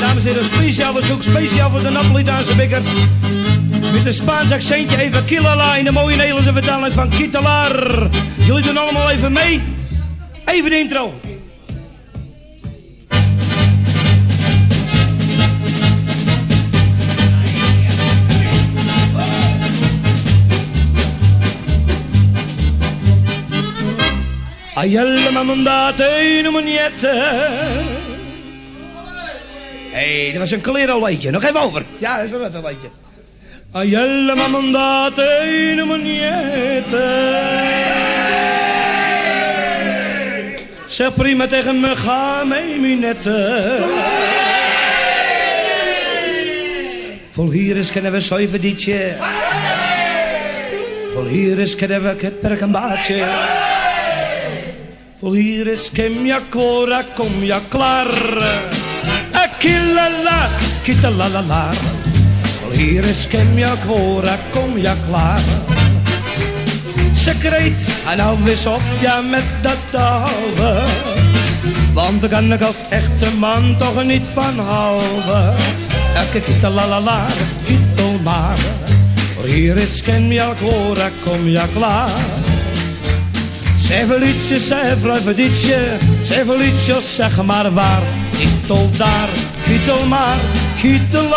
Dames en heren, speciaal verzoek, speciaal voor de Napolitaanse bikkers. Met een Spaans accentje even Kilala in de mooie Nederlandse vertaling van Kitalar. Jullie doen allemaal even mee. Even de intro. Aielle mandate in een Hé, hey, dat was een Calero liedje. Nog even over. Ja, dat is wel een liedje. Aielle mandate in een Zeg prima tegen me, ga mee, minette. Vol hier is kennen we zeven dietje. Vol hier is kennen we het perk een baatje. Vol hier is kem ja kom ja klaar. Akilala, kitalalala. Vol hier is kem ja cora, kom ja klaar. Secreet, en nou wis op ja met dat ouwe. Want daar kan ik als echte man toch niet van houden. Elke kitel maar. Voor hier is kem ja kom ja klaar. Zij fluivedietje, zij verlietje, zeg maar waar. Kietel daar, kietel maar, kietel